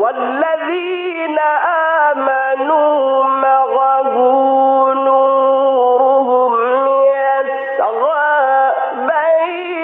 والذين آمنوا معه نورهم يسعى بين